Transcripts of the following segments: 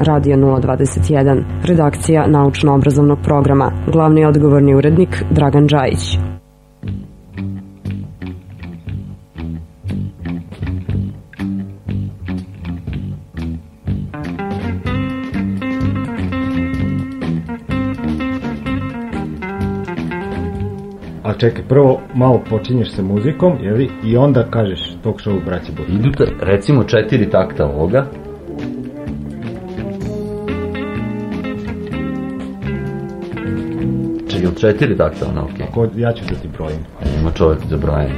Radio 021, redakcija naučno-obrazovnog programa, glavni odgovorni urednik Dragan Đajić. A čekaj, prvo malo počinješ sa muzikom, jeli, i onda kažeš talk show braći Butka. Idu recimo četiri takta ovoga. Ili četiri takta ona, okej. Ko, ja ću da ti brojim. Ima čovjek za brojanje.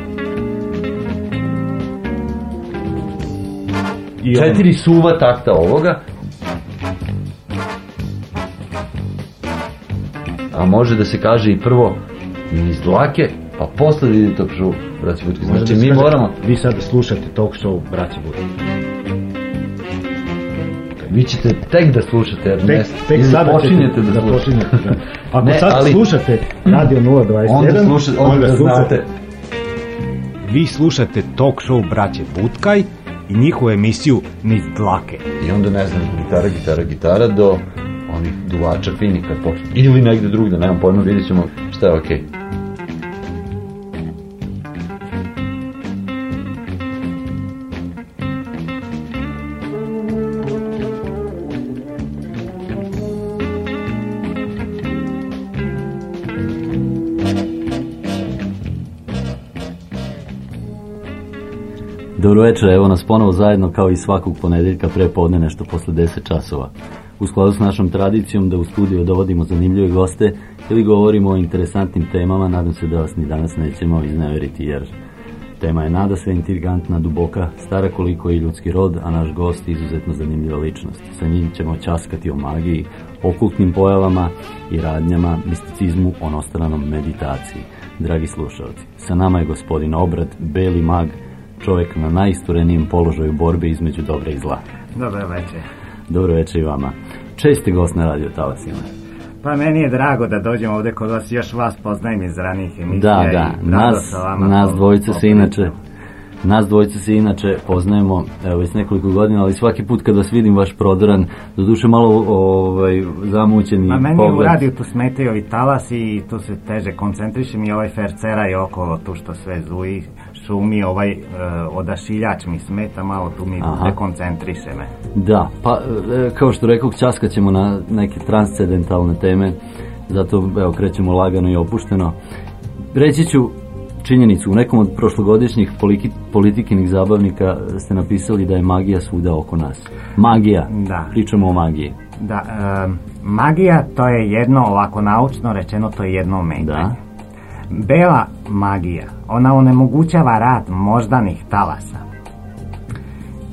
I on- Četiri suva takta ovoga. A može da se kaže i prvo niz dlake, pa posle da ide talk show, braći. Može Znači mi moramo, Vi sad slušate talk show braći Butka. Vi ćete tek da slušate, jer Tek, tek sada počinjete ćete da, slušate. da. Ako Ne, sad ali- slušate Radio 021, Onda slušate, onda znate. Vi slušate talk show braće Butkaj i njihovu emisiju Niz dlake. I onda ne znam, gitara, gitara, gitara do onih duvača fini kad počne. Ili negde drugde, nemam pojma, vidjet ćemo šta je okej. Dobro večer, evo nas ponovo zajedno kao i svakog ponedeljka pre podne nešto posle 10 časova. U skladu s našom tradicijom da u studiju dovodimo zanimljive goste ili govorimo o interesantnim temama, nadam se da vas ni danas nećemo izneveriti jer tema je nada sve intrigantna, duboka, stara koliko i ljudski rod, a naš gost izuzetno zanimljiva ličnost. Sa njim ćemo časkati o magiji, okultnim pojavama i radnjama, misticizmu, onostranom meditaciji. Dragi slušalci, sa nama je gospodin Obrad, beli mag, čovjek na najisturenijem položaju borbe između dobra i zla. Dobro večer. Dobro večer i vama. Česti gost na radio Talasima. Pa meni je drago da dođem ovdje kod vas, još vas poznajem iz ranijih emisija. Da, i da, nas, vama nas po- dvojica se inače nas dvojica se inače poznajemo evo već nekoliko godina, ali svaki put kad vas vidim vaš prodoran, doduše malo ovaj, zamućeni Ma meni u pogled. radiju tu smetaju ovi talasi i tu se teže koncentrišem i ovaj fercera je okolo tu što sve zuji, šumi, ovaj e, odašiljač mi smeta, malo tu mi Aha. dekoncentriše me. Da, pa e, kao što rekao, časkat ćemo na neke transcendentalne teme, zato evo krećemo lagano i opušteno. Reći ću činjenicu, u nekom od prošlogodišnjih politikinih zabavnika ste napisali da je magija svuda oko nas. Magija, Da. pričamo o magiji. Da, e, magija to je jedno, ovako naučno rečeno, to je jedno ometanje. Da. Bela magija, ona onemogućava rad moždanih talasa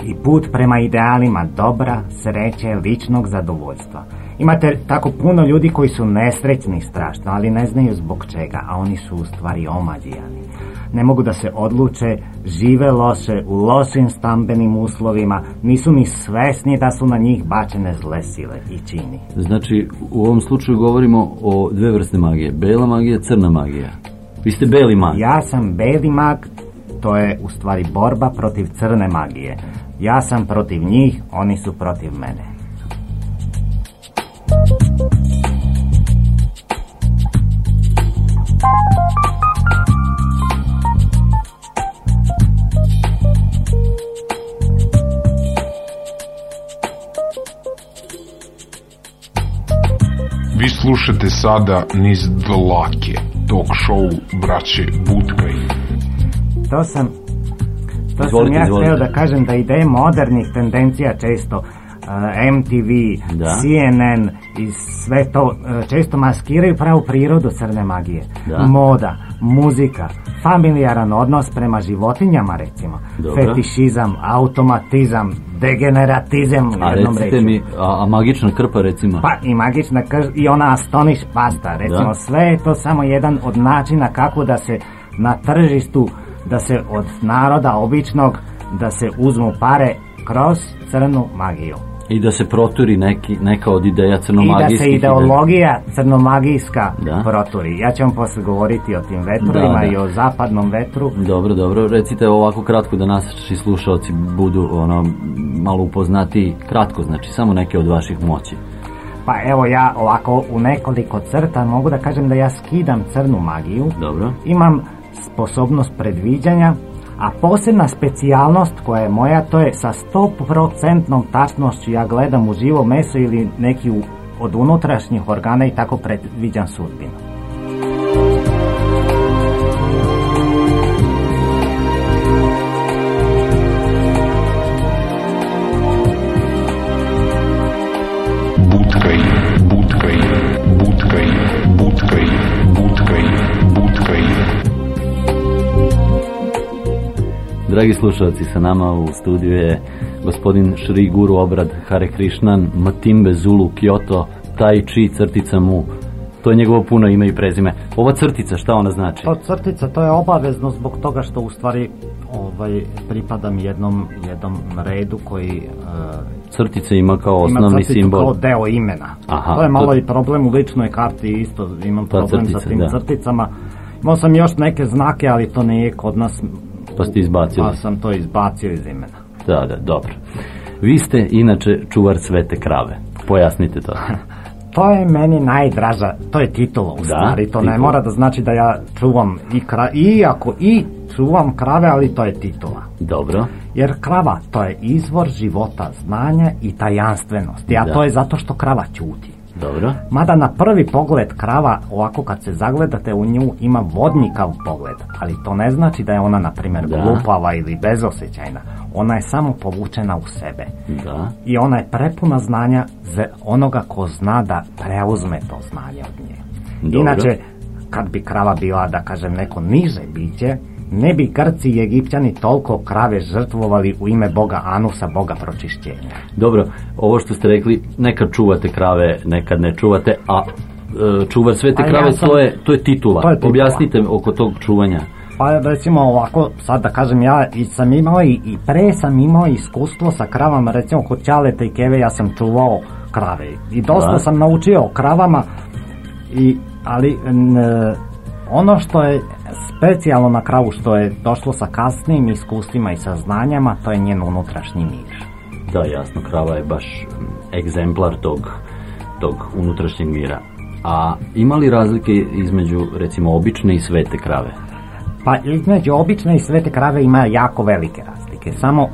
i put prema idealima dobra, sreće, ličnog zadovoljstva. Imate tako puno ljudi koji su nesrećni strašno, ali ne znaju zbog čega, a oni su u stvari omađijani. Ne mogu da se odluče, žive loše, u lošim stambenim uslovima, nisu ni svesni da su na njih bačene zle sile i čini. Znači, u ovom slučaju govorimo o dve vrste magije. Bela magija, crna magija. Vi ste beli mag. Ja sam beli mag, to je u stvari borba protiv crne magije. Ja sam protiv njih, oni su protiv mene. Vi slušate sada niz dlake, talk show braće Butkaj. To sam to Izvolite, sam ja izvolite. htio da kažem da ideje modernih tendencija često uh, MTV, Da. CNN i sve to uh, često maskiraju pravu prirodu crne magije. Da. Moda, muzika, familijaran odnos prema životinjama recimo, Dobro. fetišizam, automatizam, degeneratizam A jednom recite mi, a, a magična krpa recimo? Pa i magična krž i ona astoniš pasta, recimo Da. sve je to samo jedan od načina kako da se na tržištu, da se od naroda običnog, da se uzmu pare kroz crnu magiju. I da se proturi neki, neka od ideja I da crnomagijskih se ideologija crnomagijska Da. proturi. Ja ću vam posle govoriti o tim vetrima Da, da. i o zapadnom vetru. Dobro, dobro. Recite ovako kratko da naši slušalci budu ono malo upoznati kratko, znači samo neke od vaših moći. Pa evo ja ovako u nekoliko crta mogu da kažem da ja skidam crnu magiju. Dobro. Imam sposobnost predviđanja, a posebna specijalnost koja je moja, to je sa 100% tačnošću ja gledam u živo meso ili neki od unutrašnjih organa i tako predviđam sudbinu. Dragi slušalci, sa nama u studiju je gospodin Šri Guru Obrad Hare Krishnan, Matimbe Zulu Kyoto, Tai Chi crtica mu. To je njegovo puno ime i prezime. Ova crtica, šta ona znači? To crtica, to je obavezno zbog toga što u stvari ovaj, pripadam jednom, jednom redu koji e, Crtica ima kao ima osnovni crticu simbol. kao deo imena. Aha, to je malo to- i problem u ličnoj karti isto imam Ta problem crtica, sa tim da. crticama. Imao sam još neke znake, ali to nije kod nas. Pa ste izbacili. Pa sam to izbacio iz imena. Da, da, dobro. Vi ste inače čuvar svete krave. Pojasnite to. To je meni najdraža, to je titula u stvari, to ne mora da znači da ja čuvam i kra, iako i čuvam krave, ali to je titula. Dobro. Jer krava, to je izvor života, znanja i tajanstvenosti, a Da. to je zato što krava ćuti. Dobro. Mada na prvi pogled krava, ovako kad se zagledate u nju, ima vodnikav pogled, ali to ne znači da je ona, na primjer, Da. glupava ili bezosjećajna. Ona je samo povučena u sebe. Da. I ona je prepuna znanja za onoga ko zna da preuzme to znanje od nje. Dobro. Inače, kad bi krava bila, da kažem, neko niže biće, ne bi Grci i Egipćani toliko krave žrtvovali u ime boga Anusa, boga pročišćenja. Dobro, ovo što ste rekli, nekad čuvate krave, nekad ne čuvate, a e, čuvar svete A ja krave, sam- to, je, to je titula. To je titula. Objasnite oko tog čuvanja. Pa recimo ovako, sad da kažem ja i sam imao i, i pre sam imao iskustvo sa kravama, recimo kod Ćaleta i Keve ja sam čuvao krave i dosta Da. sam naučio o kravama, i, ali n, ono što je specijalno na kravu što je došlo sa kasnijim iskustvima i saznanjama, to je njen unutrašnji mir. Da, jasno, krava je baš mm, egzemplar tog, tog unutrašnjeg mira. A ima li razlike između, recimo, obične i svete krave? Pa između obične i svete krave ima jako velike razlike. Samo e,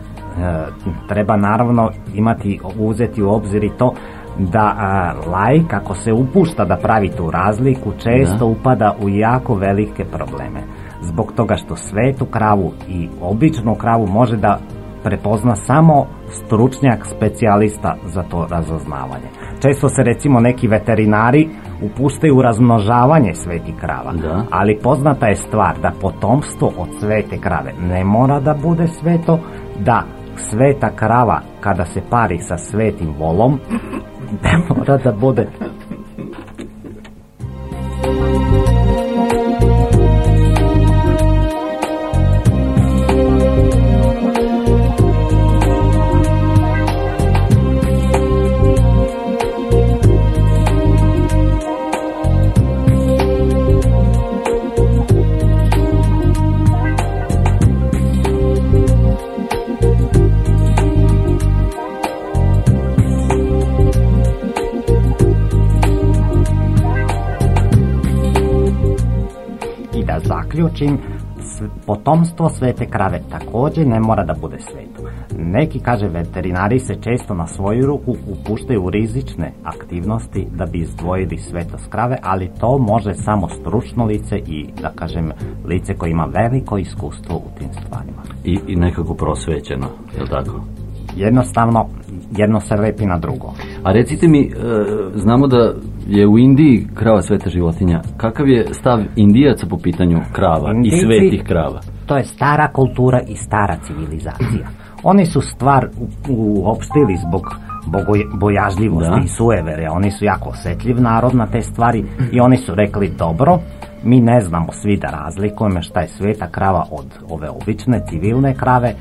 treba naravno imati, uzeti u obzir i to da a, laik ako se upušta da pravi tu razliku često Da. upada u jako velike probleme. Zbog toga što svetu kravu i običnu kravu može da prepozna samo stručnjak specijalista za to razoznavanje. Često se recimo neki veterinari upuštaju u razmnožavanje svetih krava, Da. ali poznata je stvar da potomstvo od svete krave ne mora da bude sveto, da sveta krava kada se pari sa svetim volom ne mora da s- potomstvo svete krave također ne mora da bude sveto. Neki, kaže, veterinari se često na svoju ruku upuštaju u rizične aktivnosti da bi izdvojili svetost krave, ali to može samo stručno lice i, da kažem, lice koje ima veliko iskustvo u tim stvarima. I, i nekako prosvećeno, je li tako? Jednostavno, jedno se lepi na drugo. A recite mi, e, znamo da je u Indiji krava sveta životinja. Kakav je stav Indijaca po pitanju krava i Indijci- svetih krava? To je stara kultura i stara civilizacija. Oni su stvar uopštili zbog bojažljivosti Da. i suevere. Oni su jako osjetljiv narod na te stvari i oni su rekli dobro, mi ne znamo svi da razlikujemo šta je sveta krava od ove obične civilne krave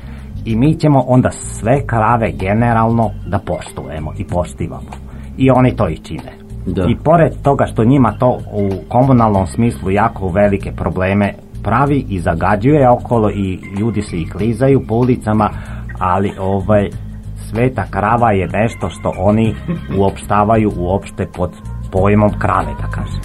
i mi ćemo onda sve krave generalno da poštujemo i poštivamo. I oni to i čine. Da. I pored toga što njima to u komunalnom smislu jako velike probleme pravi i zagađuje okolo i ljudi se i klizaju po ulicama, ali ovaj sveta krava je nešto što oni uopštavaju uopšte pod pojmom krave, da kažem.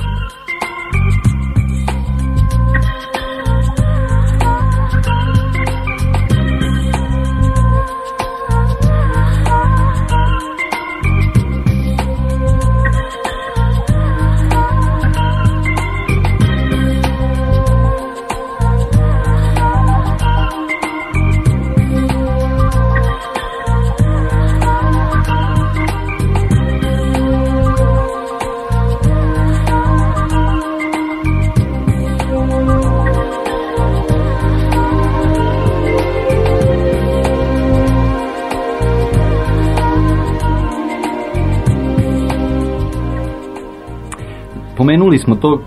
Pomenuli smo tog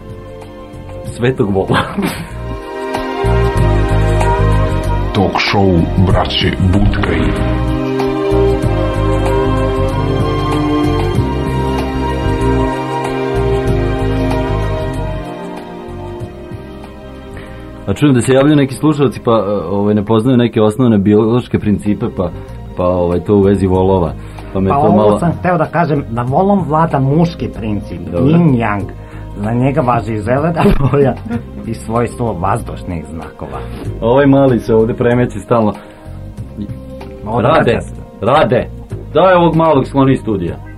svetog vola. Talk show braće Butkaj. A čujem da se javljaju neki slušalci pa e, ovaj, ne poznaju neke osnovne biološke principe pa, pa ovaj, to u vezi volova. Pa me Pa to ovo malo... sam hteo da kažem da volom vlada muški princip, Dobro. Za njega važi zelena boja i svojstvo vazdušnih znakova. Ovaj mali se ovde premeći stalno. Ovdje Rade, rade. Daj ovog malog skloni studija.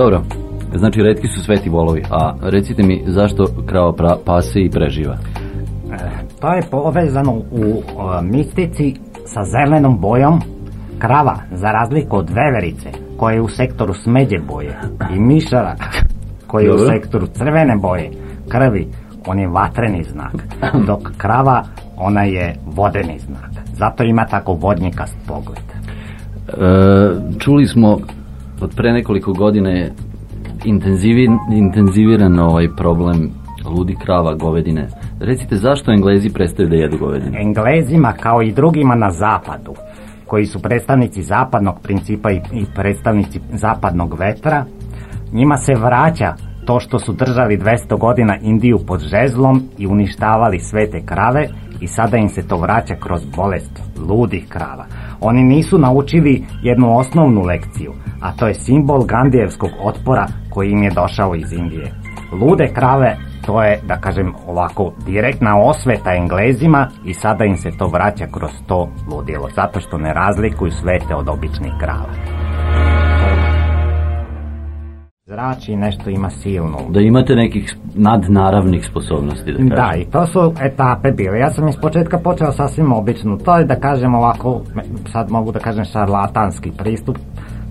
Dobro, znači retki su sveti volovi, a recite mi zašto krava pra, pase i preživa? To je povezano u o, mistici sa zelenom bojom krava, za razliku od veverice, koja je u sektoru smeđe boje, i mišara, koji je u Dobro. sektoru crvene boje, krvi, on je vatreni znak, dok krava, ona je vodeni znak. Zato ima tako vodnikast pogled. E, čuli smo od pre nekoliko intenzivi, intenziviran ovaj problem ludi krava, govedine. Recite zašto Englezi prestaju da jedu govedinu? Englezima kao i drugima na zapadu, koji su predstavnici zapadnog principa i, i predstavnici zapadnog vetra, njima se vraća to što su držali 200 godina Indiju pod žezlom i uništavali svete krave i sada im se to vraća kroz bolest ludih krava. Oni nisu naučili jednu osnovnu lekciju, a to je simbol Gandijevskog otpora koji im je došao iz Indije. Lude krave, to je, da kažem ovako, direktna osveta Englezima i sada im se to vraća kroz to ludilo, zato što ne razlikuju svete od običnih krava. Zrači nešto ima silnu. Da imate nekih nadnaravnih sposobnosti, da kažem. Da, i to su etape bile. Ja sam iz početka počeo sasvim obično. To je da kažem ovako, sad mogu da kažem šarlatanski pristup.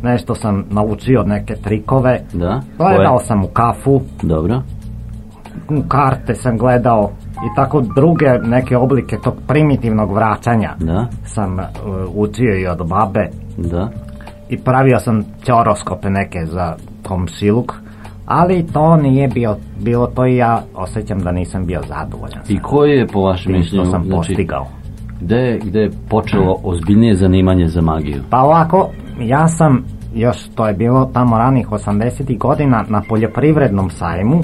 Nešto sam naučio neke trikove. Da? Gledao sam u kafu, Dobro. u karte sam gledao i tako druge neke oblike tog primitivnog vraćanja Da, sam uh, učio i od babe da. i pravio sam ćoroskope neke za komšiluk ali to nije bio, bilo to i ja osjećam da nisam bio zadovoljan I koje je po vašem mišljenju, sam znači, postigao. gde, gde je počelo ozbiljnije zanimanje za magiju? Pa ovako, ja sam još to je bilo tamo ranih 80. godina na poljoprivrednom sajmu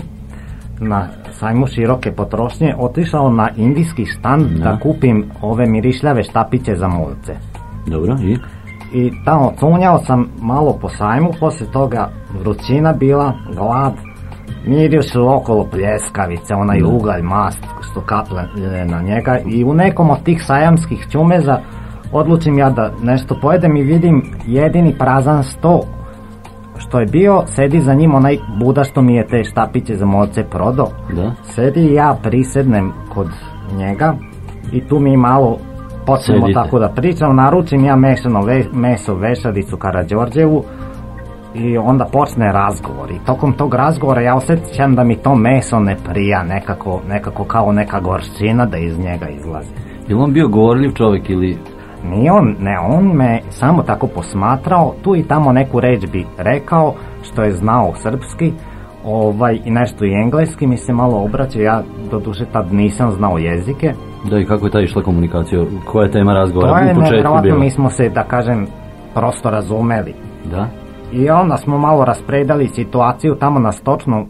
na sajmu široke potrošnje otišao na indijski štand da kupim ove mirišljave štapiće za mulce. Dobro, i? I tamo cunjao sam malo po sajmu, poslije toga vrućina bila, glad, mirio su okolo pljeskavice, onaj ugalj, mast što kaple na njega i u nekom od tih sajamskih čumeza odlučim ja da nešto pojedem i vidim jedini prazan sto što je bio, sedi za njim onaj buda što mi je te štapiće za molce prodao. Da. Sedi i ja prisednem kod njega i tu mi malo počnemo tako da pričam, naručim ja mešano ve- meso vešalicu Karadžorđevu i onda počne razgovor i tokom tog razgovora ja osjećam da mi to meso ne prija nekako, nekako kao neka gorčina da iz njega izlazi. Je on bio govorljiv čovjek ili... Nije on, ne, on me samo tako posmatrao, tu i tamo neku reč bi rekao, što je znao srpski, ovaj, i nešto i engleski mi se malo obraća, ja doduše tad nisam znao jezike. Da, i kako je ta išla komunikacija? Koja je tema razgovora To je nevjerovatno, mi smo se, da kažem, prosto razumeli. Da? I onda smo malo raspredali situaciju tamo na stočnom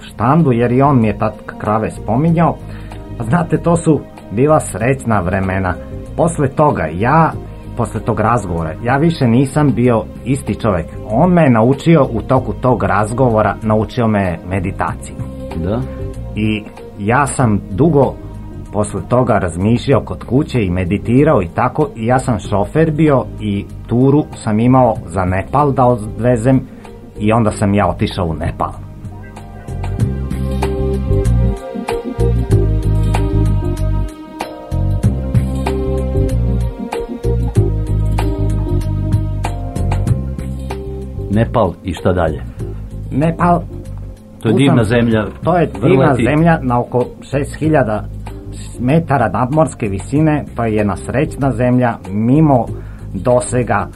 štandu, jer i on mi je tad krave spominjao. Znate, to su bila srećna vremena. Posle toga, ja, posle tog razgovora, ja više nisam bio isti čovjek. On me je naučio u toku tog razgovora, naučio me meditaciju. Da? I ja sam dugo posle toga razmišljao kod kuće i meditirao i tako i ja sam šofer bio i turu sam imao za Nepal da odvezem i onda sam ja otišao u Nepal. Nepal i šta dalje? Nepal To je divna zemlja. To je divna zemlja na oko 6000 metara nadmorske visine, to je jedna srećna zemlja, mimo dosega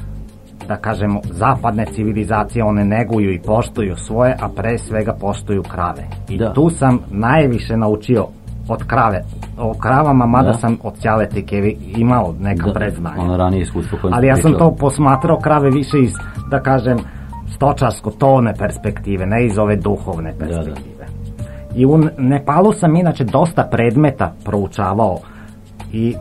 da kažemo, zapadne civilizacije, one neguju i poštuju svoje, a pre svega poštuju krave. I Da. tu sam najviše naučio od krave. O kravama, mada Da. sam od Ćaletike imao neka Da, predznanja. Ono ranije iskustvo koje Ali ja sam to posmatrao krave više iz, da kažem, stočarsko-tovne perspektive, ne iz ove duhovne da. I u Nepalu sam inače dosta predmeta proučavao i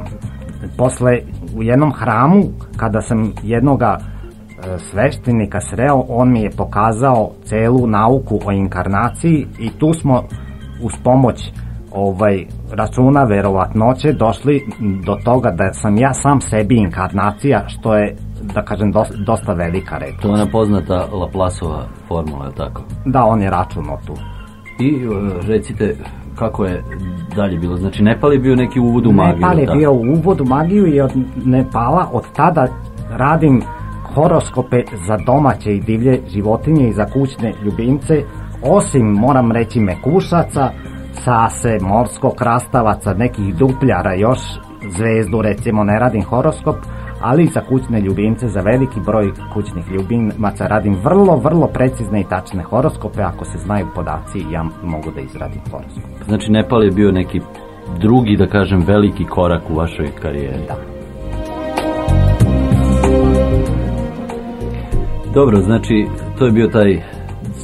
posle u jednom hramu, kada sam jednoga e, sveštenika sreo, on mi je pokazao celu nauku o inkarnaciji i tu smo uz pomoć ovaj računa verovatnoće došli do toga da sam ja sam sebi inkarnacija što je da kažem dosta, dosta velika reč. To je ona poznata Laplaceova formula, je tako? Da, on je računao tu. I e, recite kako je dalje bilo. Znači Nepal je bio neki uvod u magiju. Nepal je tako? bio uvod u magiju i od Nepala od tada radim horoskope za domaće i divlje životinje i za kućne ljubimce, osim moram reći mekušaca, sase, morskog krastavaca, nekih dupljara još, zvezdu recimo ne radim horoskop, ali za kućne ljubimce, za veliki broj kućnih ljubimaca radim vrlo, vrlo precizne i tačne horoskope, ako se znaju podaci ja mogu da izradim horoskop. Znači Nepal je bio neki drugi, da kažem, veliki korak u vašoj karijeri. Da. Dobro, znači to je bio taj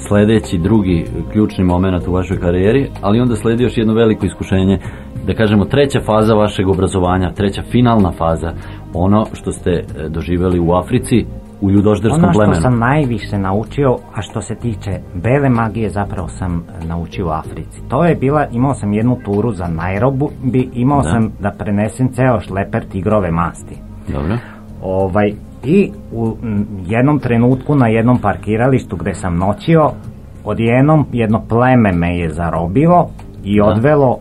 sledeći, drugi ključni moment u vašoj karijeri, ali onda sledi još jedno veliko iskušenje, da kažemo treća faza vašeg obrazovanja, treća finalna faza, ono što ste e, doživjeli u Africi, u ljudožderskom Ono što plemenu. sam najviše naučio, a što se tiče bele magije, zapravo sam naučio u Africi. To je bila, imao sam jednu turu za Nairobi, imao Da. sam da prenesem ceo šleper tigrove masti. Dobro. Ovaj, I u jednom trenutku na jednom parkiralištu gde sam noćio, odjednom jedno pleme me je zarobilo i odvelo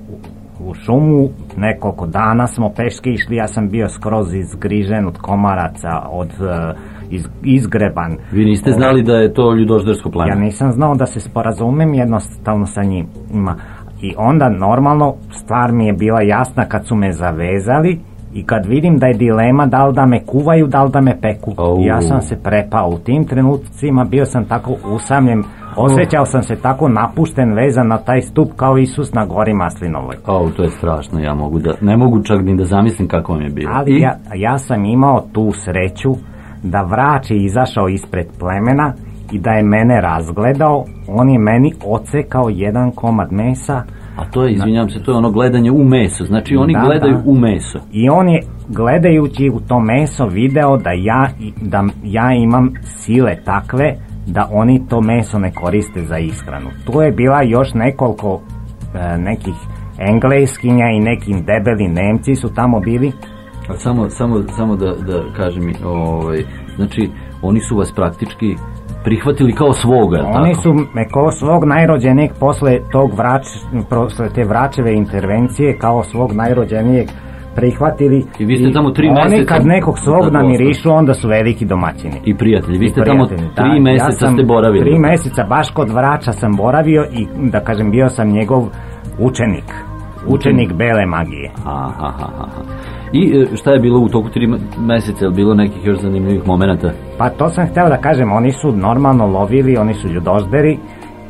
u, šumu, nekoliko dana smo peške išli, ja sam bio skroz izgrižen od komaraca, od e, iz, izgreban. Vi niste znali da je to ljudoždersko pleme? Ja nisam znao da se sporazumem jednostavno sa njima. I onda normalno stvar mi je bila jasna kad su me zavezali i kad vidim da je dilema da li da me kuvaju, da li da me peku. Au. Ja sam se prepao. U tim trenucima bio sam tako usamljen, osjećao sam se tako napušten, vezan na taj stup kao Isus na gori Maslinovoj. O, to je strašno, ja mogu da, ne mogu čak ni da zamislim kako vam je bilo. Ali I? ja, ja sam imao tu sreću da vrač je izašao ispred plemena i da je mene razgledao, on je meni ocekao jedan komad mesa A to je, izvinjam se, to je ono gledanje u meso. Znači oni Da, gledaju da. u meso. i on je gledajući u to meso video da ja, da ja imam sile takve da oni to meso ne koriste za ishranu. Tu je bila još nekoliko e, nekih engleskinja i nekim debeli Nemci su tamo bili A samo, samo, samo da, da kažem ovaj, znači oni su vas praktički prihvatili kao svoga, Oni tako? su me kao svog najrođenijeg posle tog vrač, posle te vračeve intervencije kao svog najrođenijeg prihvatili. I vi ste tamo tri Oni meseca kad nekog svog na namirišu, onda su veliki domaćini. I prijatelji, vi ste tamo tri. Ja sam ste boravili. Tri meseca baš kod vraća sam boravio i da kažem bio sam njegov učenik. Učenik bele magije. Aha, aha, aha. I e, šta je bilo u toku tri meseca? Je bilo nekih još zanimljivih momenata? Pa to sam htio da kažem, oni su normalno lovili, oni su ljudožderi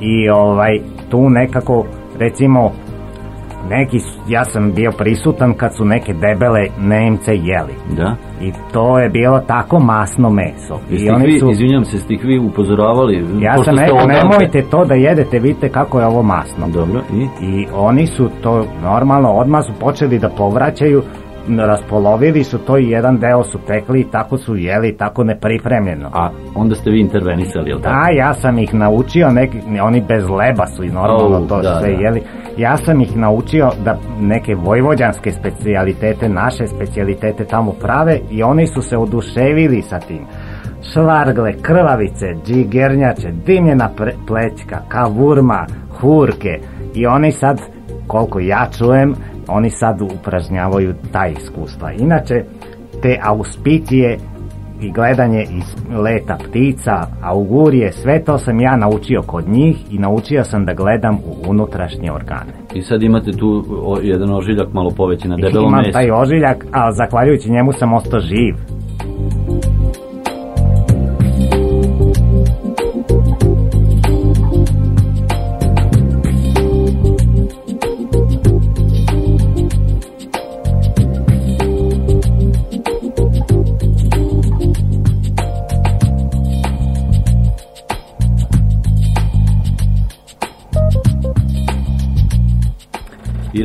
i ovaj tu nekako recimo neki ja sam bio prisutan kad su neke debele Nemce jeli. Da. I to je bilo tako masno meso. I ih oni vi, su izvinjam se, ste ih vi upozoravali? Ja sam rekao, nemojte to da jedete, vidite kako je ovo masno. Dobro, i? I oni su to normalno odmah su počeli da povraćaju, raspolovili su to i jedan deo su tekli i tako su jeli, tako nepripremljeno. A onda ste vi intervenisali, jel tako? Da, ja sam ih naučio, neki, oni bez leba su i normalno Au, to da, sve da. jeli. Ja sam ih naučio da neke vojvođanske specijalitete, naše specijalitete tamo prave i oni su se oduševili sa tim. Švargle, krvavice, džigernjače, dimljena plećka, kavurma, hurke i oni sad, koliko ja čujem, oni sad upražnjavaju ta iskustva. Inače, te auspicije i gledanje iz leta ptica, augurije, sve to sam ja naučio kod njih i naučio sam da gledam u unutrašnje organe. I sad imate tu jedan ožiljak malo poveći na debelo Imam meso. taj ožiljak, a zahvaljujući njemu sam ostao živ.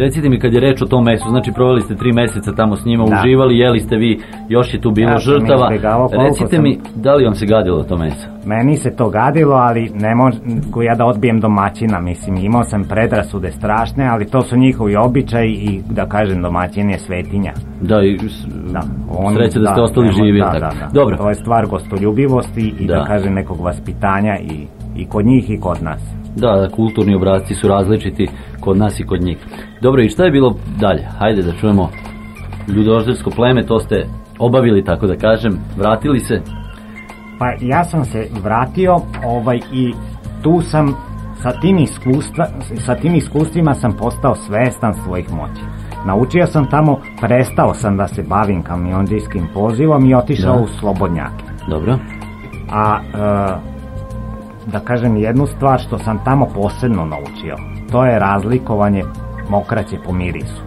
Recite mi kad je reč o tom mesu, znači proveli ste tri meseca tamo s njima, Da. uživali, jeli ste vi, još je tu bilo Ja žrtava. Recite sam- mi, da li vam se gadilo to meso? Meni se to gadilo, ali ne mogu ja da odbijem domaćina, mislim, imao sam predrasude strašne, ali to su njihovi običaji i da kažem domaćin je svetinja. Da, i Da, on- sreća da, ste ostali živi. Da, tako. da, da. Dobro, To je stvar gostoljubivosti i da, Da. kažem nekog vaspitanja i, i kod njih i kod nas. Da, kulturni obrazci su različiti kod nas i kod njih. Dobro, i šta je bilo dalje? Hajde da čujemo ljudoždersko pleme, to ste obavili, tako da kažem, vratili se. Pa ja sam se vratio ovaj, i tu sam sa tim, iskustva, sa tim iskustvima sam postao svestan svojih moći. Naučio sam tamo, prestao sam da se bavim kamionđijskim pozivom i otišao Da. u slobodnjake. Dobro. A e, da kažem jednu stvar što sam tamo posebno naučio, to je razlikovanje mokraće po mirisu.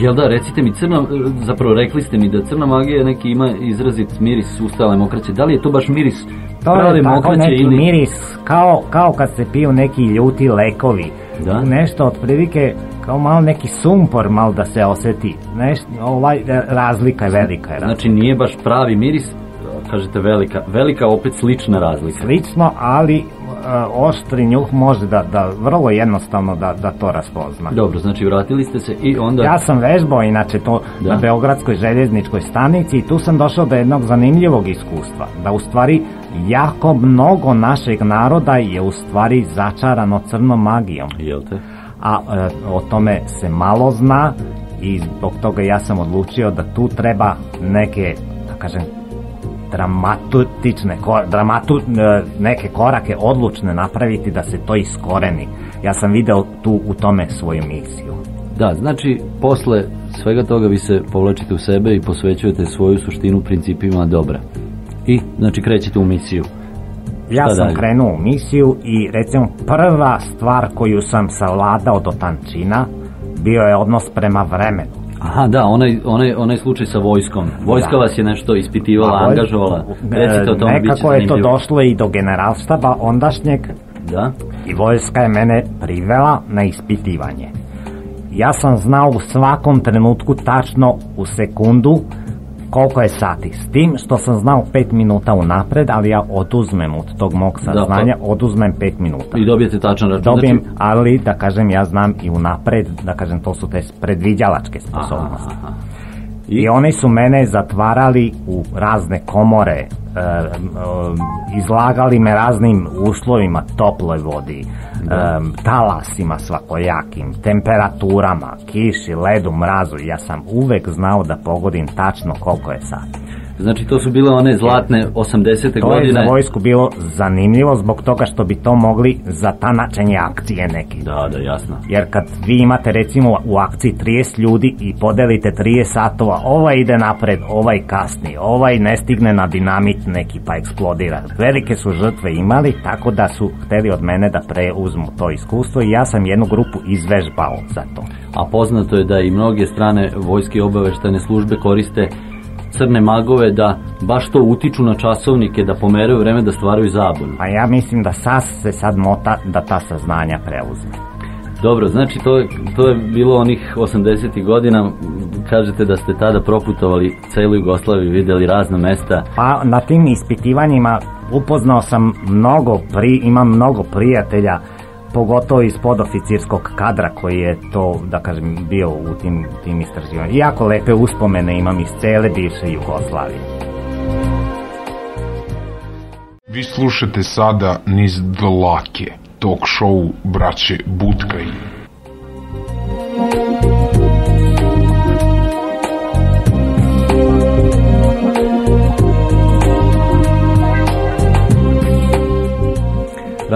Jel da, recite mi, crna, zapravo rekli ste mi da crna magija neki ima izrazit miris ustale mokraće. Da li je to baš miris To prave je tako mokraće neki ili... miris, kao, kao kad se piju neki ljuti lekovi. Da. Nešto otprilike kao malo neki sumpor malo da se osjeti. Nešto, ovaj, e, razlika je velika. Je Znači nije baš pravi miris, kažete velika, velika opet slična razlika. Slično, ali e, oštri njuh može da, da vrlo jednostavno da, da to raspozna. Dobro, znači vratili ste se i onda... Ja sam vežbao inače to Da. na Beogradskoj željezničkoj stanici i tu sam došao do jednog zanimljivog iskustva. Da u stvari jako mnogo našeg naroda je u stvari začarano crnom magijom. Jel te? A e, o tome se malo zna i zbog toga ja sam odlučio da tu treba neke, da kažem, dramatične, ko- dramatu, e, neke korake odlučne napraviti da se to iskoreni. Ja sam video tu u tome svoju misiju. Da, znači posle svega toga vi se povlačite u sebe i posvećujete svoju suštinu principima dobra. I, znači, krećete u misiju. Ja Šta sam dalje? krenuo u misiju i recimo prva stvar koju sam savladao do tančina bio je odnos prema vremenu. Aha, da, onaj, onaj, onaj slučaj sa vojskom. Vojska Da. vas je nešto ispitivala, A, angažovala. Recite o tome, Nekako je to došlo i do generalštaba ondašnjeg Da? i vojska je mene privela na ispitivanje. Ja sam znao u svakom trenutku tačno u sekundu koliko je sati. S tim što sam znao pet minuta unapred, ali ja oduzmem od tog mog saznanja, oduzmem pet minuta. I dobijete tačan račun. Dobijem, Znači, ali da kažem ja znam i unapred, da kažem to su te predviđalačke sposobnosti. aha. I oni su mene zatvarali u razne komore, izlagali me raznim uslovima, toploj vodi, e, talasima svakojakim, temperaturama, kiši, ledu, mrazu. Ja sam uvek znao da pogodim tačno koliko je sati. Znači to su bile one zlatne 80. To godine. je za vojsku bilo zanimljivo zbog toga što bi to mogli za tanačenje akcije neke. Da, da, jasno. Jer kad vi imate recimo u akciji 30 ljudi i podelite 30 satova, ovaj ide napred, ovaj kasni, ovaj ne stigne na dinamit neki pa eksplodira. Velike su žrtve imali, tako da su hteli od mene da preuzmu to iskustvo i ja sam jednu grupu izvežbao za to. A poznato je da i mnoge strane vojske i obaveštene službe koriste crne magove da baš to utiču na časovnike, da pomeraju vreme da stvaraju zabunu. A ja mislim da SAS se sad mota da ta saznanja preuzme. Dobro, znači to, to je bilo onih 80. godina, kažete da ste tada proputovali celu Jugoslaviju, vidjeli razna mesta. Pa na tim ispitivanjima upoznao sam mnogo, pri, imam mnogo prijatelja, pogotovo iz podoficirskog kadra koji je to, da kažem, bio u tim, tim istraživanjima. Iako lepe uspomene imam iz cele bivše Jugoslavije. Vi slušate sada niz dlake, talk show braće Butkaj.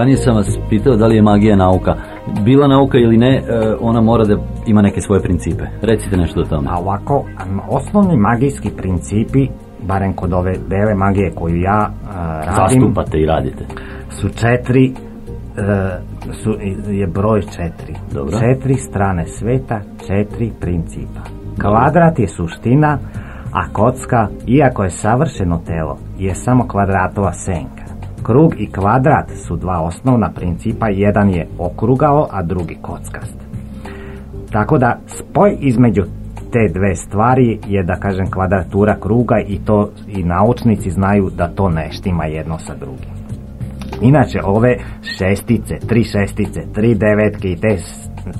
Ranije sam vas pitao da li je magija nauka. Bila nauka ili ne, e, ona mora da ima neke svoje principe. Recite nešto o tome. A ovako, osnovni magijski principi, barem kod ove bele magije koju ja a, radim, Zastupate i radite. su četiri, e, su, je broj četiri. Dobro. Četiri strane sveta, četiri principa. Kvadrat je suština, a kocka, iako je savršeno telo, je samo kvadratova senka. Krug i kvadrat su dva osnovna principa, jedan je okrugao, a drugi kockast. Tako da spoj između te dve stvari je da kažem kvadratura kruga i to i naučnici znaju da to ne štima jedno sa drugim. Inače ove šestice, tri šestice, tri devetke i te,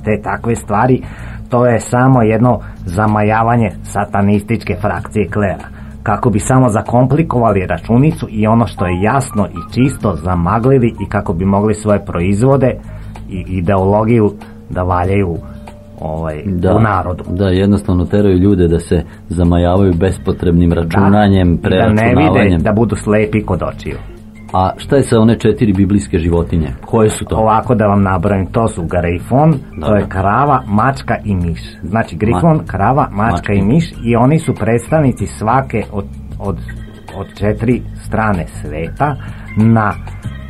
te takve stvari to je samo jedno zamajavanje satanističke frakcije klera kako bi samo zakomplikovali računicu i ono što je jasno i čisto zamaglili i kako bi mogli svoje proizvode i ideologiju da valjaju ovaj, Da, u narodu. da, jednostavno teraju ljude da se zamajavaju bespotrebnim računanjem, Da, i da ne vide preračunavanjem. da budu slepi kod očiju. A šta je sa one četiri biblijske životinje? Koje su to? Ovako da vam nabrojim, to su grifon, to je krava, mačka i miš. Znači grifon, Ma- krava, mačka mačka. i miš i oni su predstavnici svake od, od, od četiri strane sveta na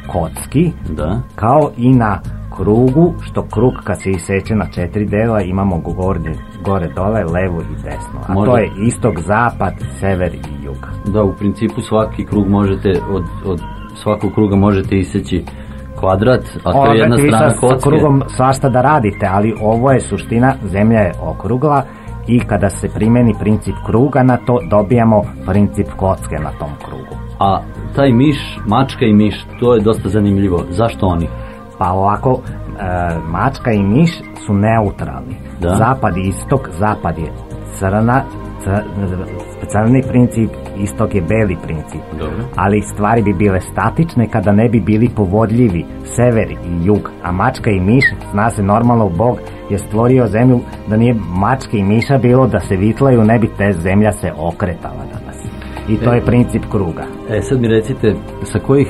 kocki, Da. kao i na krugu, što krug kad se iseče na četiri dela imamo gore, gore dole, levo i desno. A to je istok, zapad, sever i jug. Da, u principu svaki krug možete, od, od svakog kruga možete iseći kvadrat, a to je jedna vi strana sa kocke. krugom svašta da radite, ali ovo je suština, zemlja je okrugla i kada se primeni princip kruga na to, dobijamo princip kocke na tom krugu. A taj miš, mačka i miš, to je dosta zanimljivo. Zašto oni? Pa ovako, e, mačka i miš su neutralni. Da. Zapad i istok, zapad je crna, cr- crni princip, istok je beli princip. Dobro. Ali stvari bi bile statične kada ne bi bili povodljivi sever i jug, a mačka i miš, zna se normalno Bog je stvorio zemlju da nije mačke i miša bilo da se vitlaju, ne bi te zemlja se okretala danas. I to je princip kruga. E, sad mi recite, sa kojih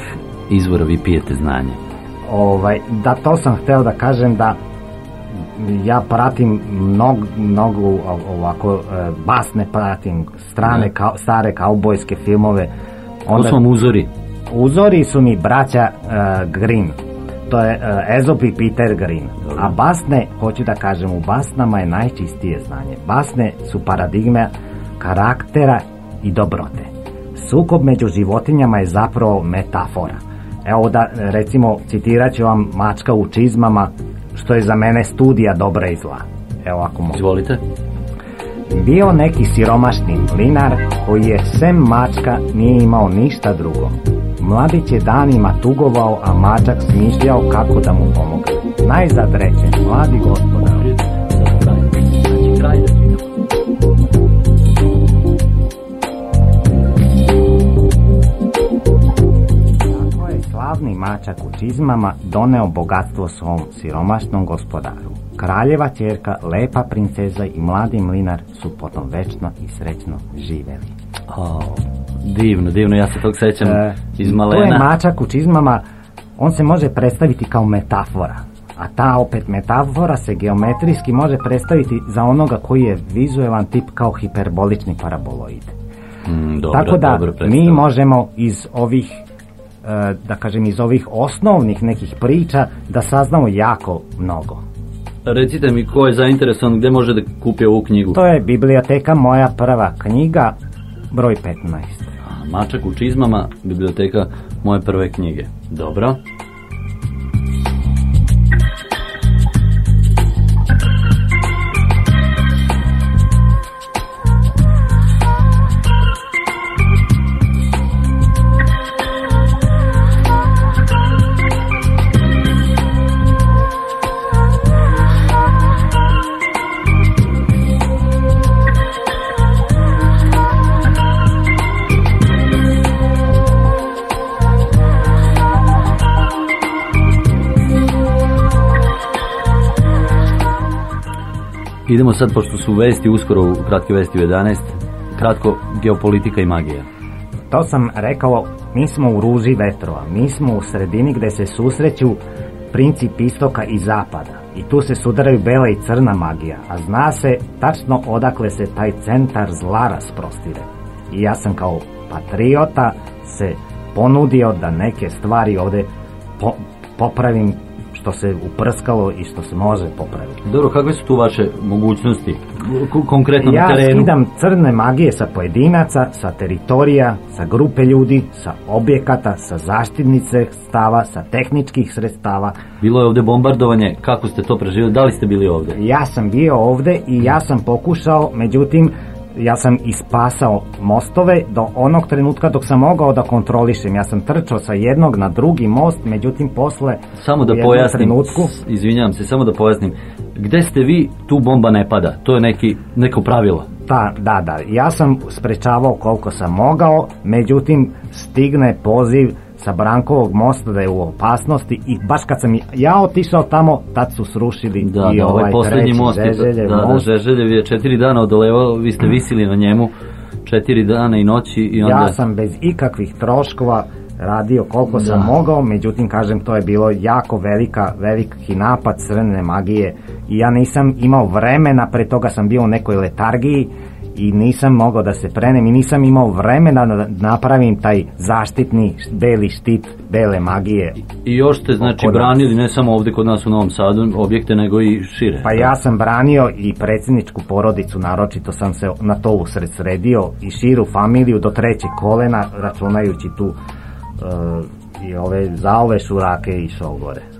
izvora vi pijete znanje? Ovaj, da to sam hteo da kažem da ja pratim mnogo, mnogo ovako e, basne pratim, strane, Da. kao, stare kaubojske filmove. Ko su uzori? Uzori su mi braća e, Green. To je e, Ezop i Peter Green. A basne, hoću da kažem, u basnama je najčistije znanje. Basne su paradigme karaktera i dobrote. Sukob među životinjama je zapravo metafora. Evo da, recimo, citirat ću vam mačka u čizmama, što je za mene studija dobra i zla. Evo ako mogu. Izvolite. Bio neki siromašni mlinar koji je sem mačka nije imao ništa drugo. Mladić je danima tugovao, a mačak smišljao kako da mu pomogne. Najzad reče, mladi gospodar, slavni mačak u čizmama doneo bogatstvo svom siromašnom gospodaru. Kraljeva čerka, lepa princeza i mladi mlinar su potom večno i srećno živeli. O, divno, divno, ja se tog sećam E, iz To je malena. mačak u čizmama, on se može predstaviti kao metafora. A ta opet metafora se geometrijski može predstaviti za onoga koji je vizualan tip kao hiperbolični paraboloid. Mm, dobro, Tako da dobro mi možemo iz ovih da kažem iz ovih osnovnih nekih priča da saznamo jako mnogo. Recite mi ko je zainteresovan gdje može da kupi ovu knjigu. To je biblioteka moja prva knjiga broj 15. A, Mačak u čizmama, biblioteka moje prve knjige. Dobro. Idemo sad, pošto su vesti uskoro, kratke vesti u 11, kratko geopolitika i magija. To sam rekao, mi smo u ruži vetrova, mi smo u sredini gdje se susreću princip istoka i zapada. I tu se sudaraju bela i crna magija, a zna se tačno odakle se taj centar zla rasprostire. I ja sam kao patriota se ponudio da neke stvari ovdje po- popravim što se uprskalo i što se može popraviti. Dobro, kakve su tu vaše mogućnosti? Konkretno Ja na terenu? skidam crne magije sa pojedinaca, sa teritorija, sa grupe ljudi, sa objekata, sa zaštitnice stava, sa tehničkih sredstava. Bilo je ovdje bombardovanje, kako ste to preživjeli, da li ste bili ovdje? Ja sam bio ovdje i ja sam pokušao, međutim, ja sam ispasao mostove do onog trenutka dok sam mogao da kontrolišem. Ja sam trčao sa jednog na drugi most, međutim posle Samo da pojasnim, trenutku izvinjavam se, samo da pojasnim. Gde ste vi, tu bomba ne pada. To je neki, neko pravilo. Da, da, da. Ja sam sprečavao koliko sam mogao, međutim stigne poziv sa Brankovog mosta da je u opasnosti i baš kad sam ja otišao tamo, tad su srušili Da, i da, ovaj, ovaj posljednji most, je- Žeželjev da, da, most. Žeželjev je četiri dana odolevao, vi ste visili na njemu četiri dana i noći i onda... Ja sam bez ikakvih troškova radio koliko sam mogao, međutim kažem to je bilo jako velika, veliki napad crne magije i ja nisam imao vremena, pre toga sam bio u nekoj letargiji i nisam mogao da se prenem i nisam imao vremena da napravim taj zaštitni beli štit bele magije. I još ste znači branili ne samo ovdje kod nas u Novom Sadu objekte nego i šire. Pa ja sam branio i predsjedničku porodicu, naročito sam se na to usredsredio i širu familiju do trećeg kolena, računajući tu e, i ove zaove šurake i šogore.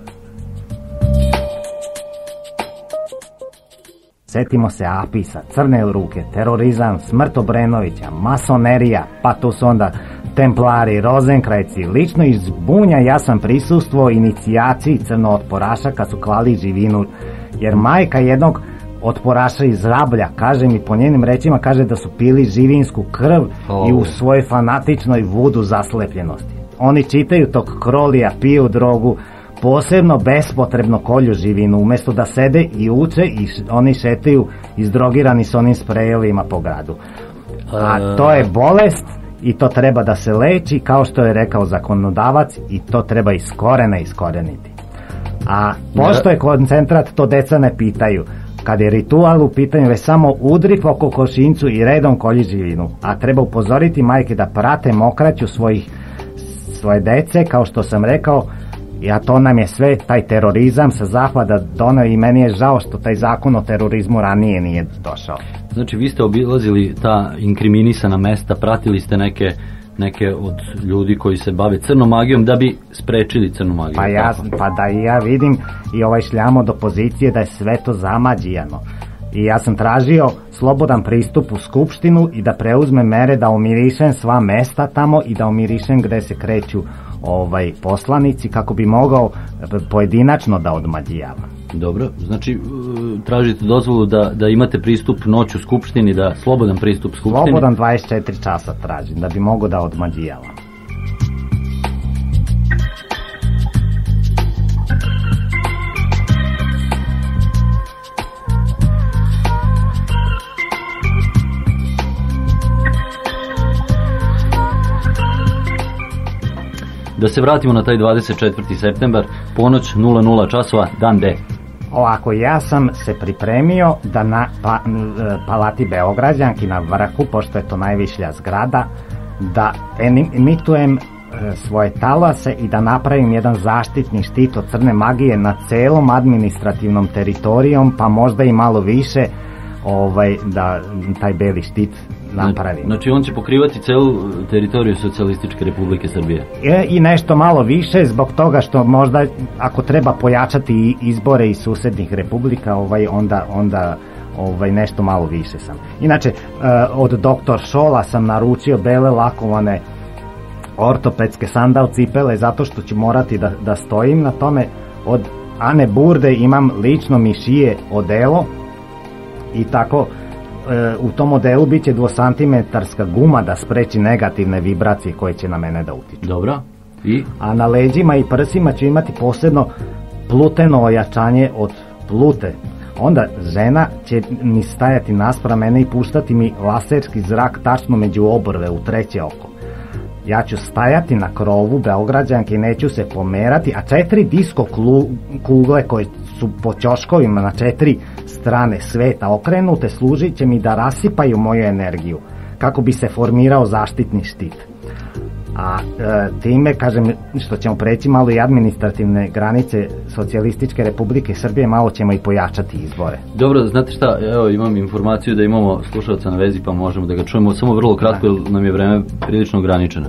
Setimo se Apisa, Crne ruke, terorizam, smrt Obrenovića, masonerija, pa tu su onda templari, rozenkrajci, lično iz Bunja ja sam prisustvo inicijaciji crnootporaša kad su klali živinu, jer majka jednog otporaša iz Rablja, kaže mi po njenim rečima, kaže da su pili živinsku krv O. i u svojoj fanatičnoj vudu zaslepljenosti. Oni čitaju tog krolija, piju drogu, posebno bespotrebno kolju živinu, umjesto da sede i uče i š- oni šetaju izdrogirani s onim sprejevima po gradu. A to je bolest i to treba da se leči, kao što je rekao zakonodavac, i to treba iz korena iskoreniti. A pošto je koncentrat, to deca ne pitaju. Kad je ritual u pitanju, već samo udri po kokošincu i redom kolji živinu. A treba upozoriti majke da prate mokraću svojih svoje dece, kao što sam rekao, i a to nam je sve taj terorizam sa zapada donao i meni je žao što taj zakon o terorizmu ranije nije došao. Znači vi ste obilazili ta inkriminisana mesta, pratili ste neke neke od ljudi koji se bave crnom magijom da bi sprečili crnu magiju. Pa, ja, pa da i ja vidim i ovaj šljam od opozicije da je sve to zamađijano. I ja sam tražio slobodan pristup u skupštinu i da preuzme mere da omirišem sva mesta tamo i da omirišem gde se kreću ovaj poslanici kako bi mogao e, pojedinačno da odmađijavam. Dobro, znači e, tražite dozvolu da, da imate pristup noću skupštini, da slobodan pristup skupštini. Slobodan 24 časa tražim da bi mogao da odmađijavam. Da se vratimo na taj 24. septembar, ponoć 00 časova, dan D. Ovako, ja sam se pripremio da na pa, Palati Beograđanki na vrhu, pošto je to najvišlja zgrada, da emitujem e, svoje talase i da napravim jedan zaštitni štit od crne magije na celom administrativnom teritorijom, pa možda i malo više, ovaj, da taj beli štit napravim. Znači on će pokrivati celu teritoriju Socijalističke republike Srbije. E, I nešto malo više zbog toga što možda ako treba pojačati izbore iz susednih republika, ovaj onda onda ovaj nešto malo više sam. Inače e, od doktor Šola sam naručio bele lakovane ortopedske sandal cipele zato što ću morati da, da stojim na tome. Od Ane Burde imam lično mi šije odelo i tako e, u tom modelu bit će dvosantimetarska guma da spreči negativne vibracije koje će na mene da utiču. Dobro. I A na leđima i prsima ću imati posebno pluteno ojačanje od plute. Onda žena će mi stajati naspram mene i puštati mi laserski zrak tačno među obrve u treće oko. Ja ću stajati na krovu Beograđanke neću se pomerati, a četiri disko kugle koje su po ćoškovima na četiri strane sveta okrenute služit će mi da rasipaju moju energiju kako bi se formirao zaštitni štit. A e, time, kažem, što ćemo preći malo i administrativne granice Socijalističke republike Srbije, malo ćemo i pojačati izbore. Dobro, znate šta, evo imam informaciju da imamo slušalca na vezi pa možemo da ga čujemo samo vrlo kratko jer nam je vreme prilično ograničeno.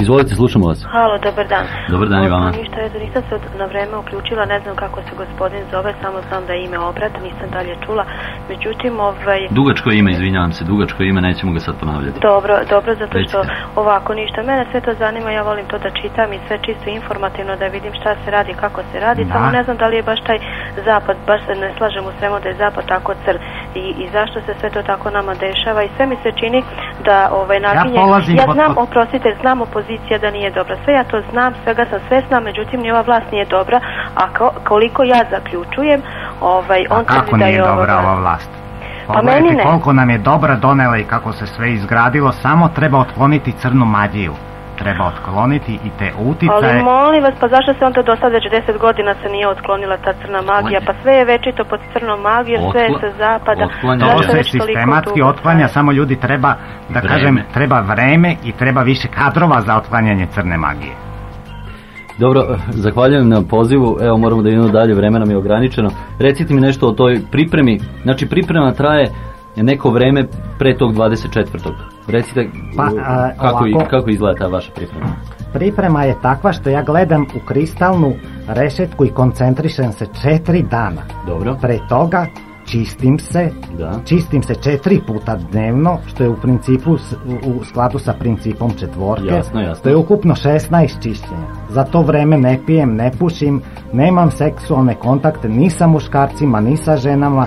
Izvolite, slušamo vas. Halo, dobar dan. Dobar dan i vama. Ništa, eto, nisam se na vreme uključila, ne znam kako se gospodin zove, samo znam da je ime obrat, nisam dalje čula. Međutim, ovaj... Dugačko ime, izvinjavam se, dugačko ime, nećemo ga sad ponavljati. Dobro, dobro, zato što Recite. ovako ništa. Mene sve to zanima, ja volim to da čitam i sve čisto informativno da vidim šta se radi, kako se radi, Da. samo ne znam da li je baš taj zapad, baš se ne slažem u svemu da je zapad tako crn i, i zašto se sve to tako nama dešava i sve mi se čini da ovaj naginje, ja pod- znam, oprostite, znam opozicija da nije dobra, sve ja to znam, svega sam svesna, međutim ni ova vlast nije dobra, a ko- koliko ja zaključujem, ovaj, on A kako da nije je dobra ova vlast? Pa Pogledajte ne. koliko nam je dobra donela i kako se sve izgradilo, samo treba otkloniti crnu magiju. Treba otkloniti i te uticaje. Ali molim vas, pa zašto se onda do sad već 10 godina se nije otklonila ta crna magija? Pa sve je večito pod crnom magijom, sve je sa zapada. To se sistematski otklanja, samo ljudi treba, da Vreme. kažem, treba vreme i treba više kadrova za otklanjanje crne magije. Dobro, zahvaljujem na pozivu, evo moramo da idemo dalje, vreme nam je ograničeno. Recite mi nešto o toj pripremi, znači priprema traje neko vreme pre tog 24. Recite Pa, a, kako, ovako. kako izgleda ta vaša priprema. Priprema je takva što ja gledam u kristalnu rešetku i koncentrišem se četiri dana. Dobro, Pre toga čistim se, da. čistim se četiri puta dnevno, što je u principu u skladu sa principom četvorke. Jasno, jasno. To je ukupno 16 čišćenja. Za to vreme ne pijem, ne pušim, nemam seksualne kontakte ni sa muškarcima, ni sa ženama.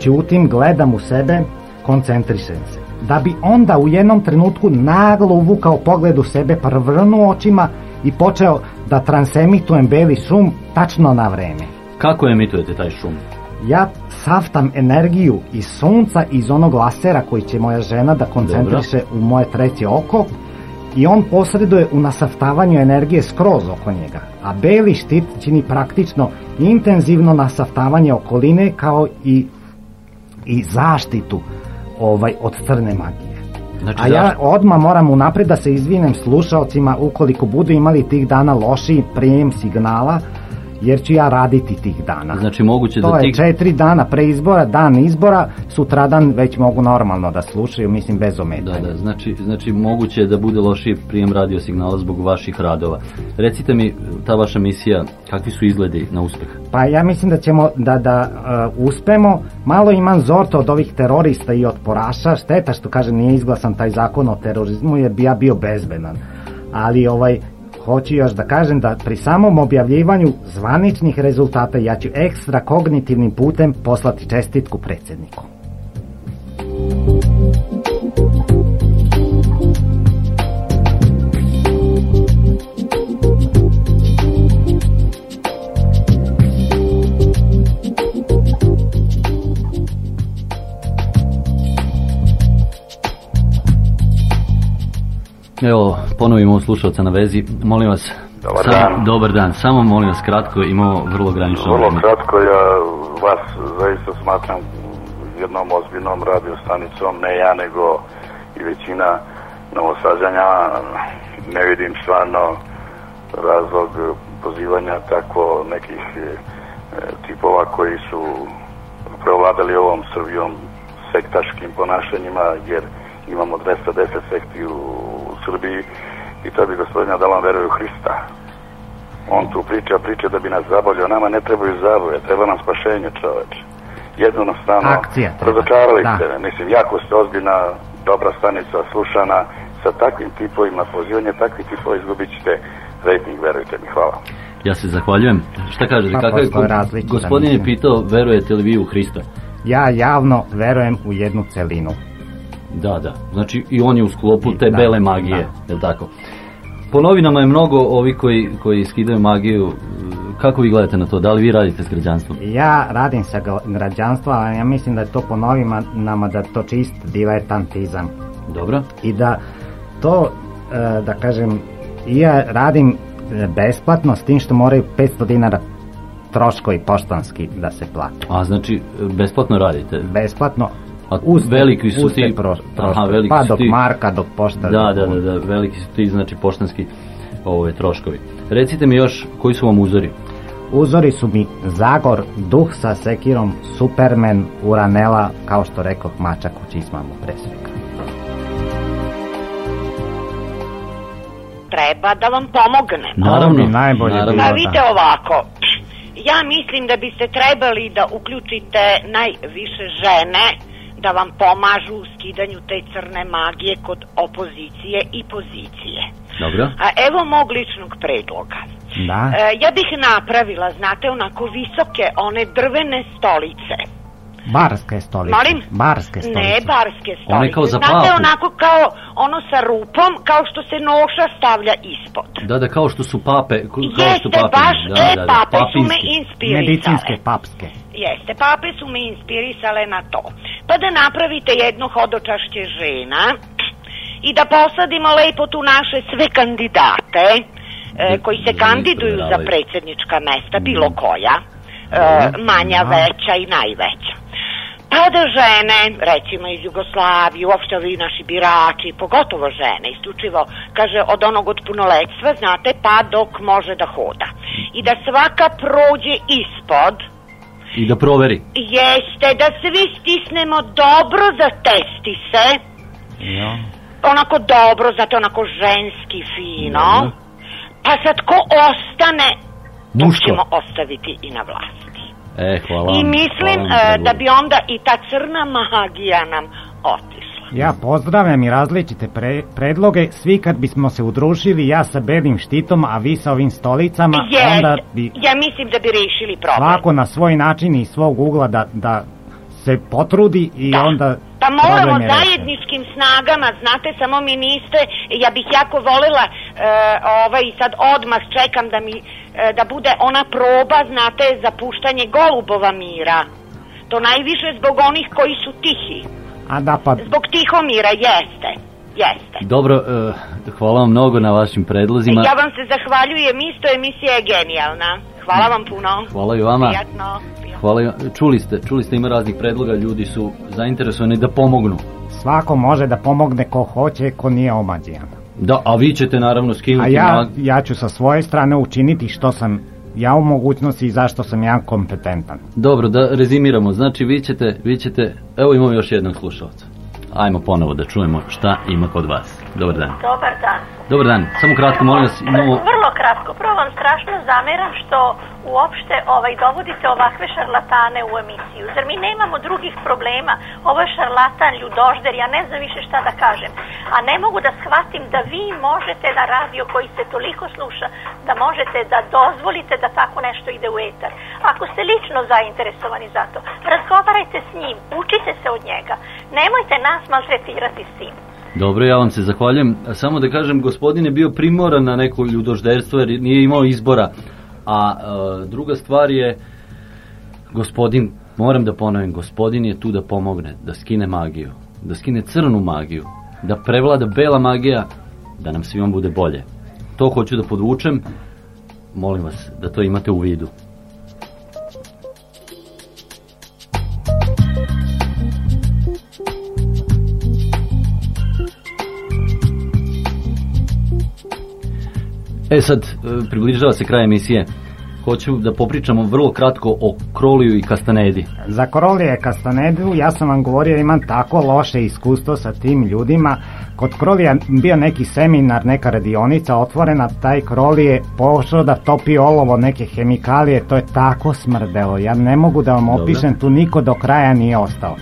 Ćutim, gledam u sebe, koncentrišem se. Da bi onda u jednom trenutku naglo uvukao pogled u sebe, prvrnuo očima i počeo da transemitujem beli šum tačno na vreme. Kako emitujete taj šum? Ja saftam energiju iz sunca, iz onog lasera koji će moja žena da koncentriše u moje treće oko i on posreduje u nasaftavanju energije skroz oko njega. A beli štit čini praktično intenzivno nasaftavanje okoline kao i, i zaštitu ovaj od crne magije. Znači, A ja odmah moram unapred da se izvinem slušalcima ukoliko budu imali tih dana lošiji prijem signala, jer ću ja raditi tih dana. Znači moguće To da je tih... četiri dana pre izbora, dan izbora, sutradan već mogu normalno da slušaju, mislim bez Da, ometanja. da, znači, znači moguće je da bude lošiji prijem radio signala zbog vaših radova. Recite mi, ta vaša misija, kakvi su izgledi na uspeh? Pa ja mislim da ćemo da, da uh, uspemo. Malo imam zorto od ovih terorista i otporaša. Šteta što kaže nije izglasan taj zakon o terorizmu jer bi ja bio bezbedan. Ali ovaj hoću još da kažem da pri samom objavljivanju zvaničnih rezultata ja ću ekstra kognitivnim putem poslati čestitku predsjedniku. Evo, ponovimo slušalca na vezi. Molim vas, Dobar samo, dan. dobar dan. Samo molim vas kratko, imamo vrlo ograničeno Vrlo vrijeme. kratko, ja vas zaista smatram jednom ozbiljnom radio stanicom, ne ja nego i većina novosađanja. Ne vidim stvarno razlog pozivanja tako nekih e, tipova koji su prevladali ovom Srbijom sektaškim ponašanjima, jer imamo 210 sekti u Srbiji i to bi gospodina da on veruje u Hrista. On tu priča, priča da bi nas zabolio. Nama ne trebaju zabave, treba nam spašenje čoveče. Jednostavno, razočarali ste me. Mislim, jako ste ozbiljna, dobra stanica, slušana. Sa takvim tipovima, pozivanje takvih tipova izgubit ćete rating, verujte mi. Hvala. Ja se zahvaljujem. Šta kažete? Pa, kakav je ko- različita Gospodin je pitao, verujete li vi u Hrista? Ja javno verujem u jednu celinu. Da, da. Znači i on je u sklopu te da, bele magije, je tako? Po novinama je mnogo ovi koji, koji skidaju magiju. Kako vi gledate na to? Da li vi radite s građanstvom? Ja radim sa gra- građanstvom, ali ja mislim da je to po novima nama da je to čist diletantizam. Dobro. I da to, e, da kažem, ja radim e, besplatno s tim što moraju 500 dinara troškovi poštanski da se plate. A znači besplatno radite? Besplatno A uz veliki su uz ti- pro- Aha, veliki pa su dok ti- marka, dok pošta. Da, da, da, da, veliki su ti znači poštanski ove, troškovi. Recite mi još koji su vam uzori? Uzori su mi Zagor, Duh sa sekirom, Superman, Uranela, kao što rekao Mačak u čizmama pre svega. treba da vam pomognem. Naravno, bi najbolje naravno. Pa bilo, vidite da. ovako, ja mislim da biste trebali da uključite najviše žene da vam pomažu u skidanju te crne magije kod opozicije i pozicije. Dobro. A evo mog ličnog predloga. Da, E, ja bih napravila, znate, onako visoke one drvene stolice. Barske stolice. Molim? Barske stolice. Ne barske stolice. One kao za Znate, onako kao ono sa rupom, kao što se noša stavlja ispod. Da, da, kao što su pape, kao što Jeste, pape. baš da, te da, da, pape su me inspirisale. Medicinske, papske. Jeste, pape su me inspirisale na to. Pa da napravite jedno hodočašće žena i da posadimo lepo tu naše sve kandidate e, koji se kandiduju za predsjednička mesta, bilo koja, e, manja, veća i najveća. Pa da žene, recimo iz Jugoslavije, uopšte ovi naši birači, pogotovo žene, isključivo, kaže, od onog od punoletstva, znate, pa dok može da hoda. I da svaka prođe ispod, I da proveri. jeste da svi stisnemo dobro za testise, Jo. onako dobro, zato onako ženski fino, Dobro. pa sad ko ostane, to Muško. ćemo ostaviti i na vlasti. E, hvala I mislim hvala e, da bi onda i ta crna magija nam otišla. Ja pozdravljam i različite pre- predloge, svi kad bismo se udružili, ja sa belim štitom, a vi sa ovim stolicama, Jest, onda bi ja mislim da bi rešili problem. svako na svoj način i svog ugla da, da se potrudi i Da. onda Pa moramo zajedničkim snagama, znate, samo mi niste, ja bih jako volela, e, ovaj, sad odmah čekam da mi, da bude ona proba, znate, za puštanje golubova mira. To najviše zbog onih koji su tihi. A da pa Zbog tihomira, jeste, jeste. Dobro, e, hvala vam mnogo na vašim predlozima. Ja vam se zahvaljujem, isto emisija je genijalna. Hvala vam puno. Hvala i vama. Prijatno. Prijatno. Hvala, i- čuli ste, čuli ste ima raznih predloga, ljudi su zainteresovani da pomognu. svako može da pomogne ko hoće, ko nije omađijan. Da, a vi ćete naravno A skinuti ja, mag- ja ću sa svoje strane učiniti što sam ja u mogućnosti i zašto sam ja kompetentan. Dobro, da rezimiramo. Znači, vi ćete, vi ćete, evo imamo još jednog slušalca. Ajmo ponovo da čujemo šta ima kod vas. Dobar dan. Dobar dan. Dobar dan, samo kratko, molim vas, imamo... Vrlo kratko. Prvo vam strašno zameram što uopšte ovaj, dovodite ovakve šarlatane u emisiju. Zar mi nemamo drugih problema? Ovo je šarlatan, ljudožder, ja ne znam više šta da kažem. A ne mogu da shvatim da vi možete na radio koji se toliko sluša, da možete da dozvolite da tako nešto ide u etar. Ako ste lično zainteresovani za to, razgovarajte s njim, učite se od njega. Nemojte nas maltretirati s tim. Dobro, ja vam se zahvaljujem. Samo da kažem, gospodin je bio primoran na neko ljudožderstvo jer nije imao izbora. A e, druga stvar je, gospodin, moram da ponovim, gospodin je tu da pomogne, da skine magiju, da skine crnu magiju, da prevlada bela magija da nam svima bude bolje. To hoću da podvučem, molim vas da to imate u vidu. E sad, e, približava se kraj emisije. Hoću da popričamo vrlo kratko o Kroliju i Kastanedi. Za Krolije i Kastanedu ja sam vam govorio imam tako loše iskustvo sa tim ljudima. Kod Krolija bio neki seminar, neka radionica otvorena, taj Krolije je pošao da topi olovo, neke hemikalije, to je tako smrdelo. Ja ne mogu da vam opišem, tu niko do kraja nije ostao.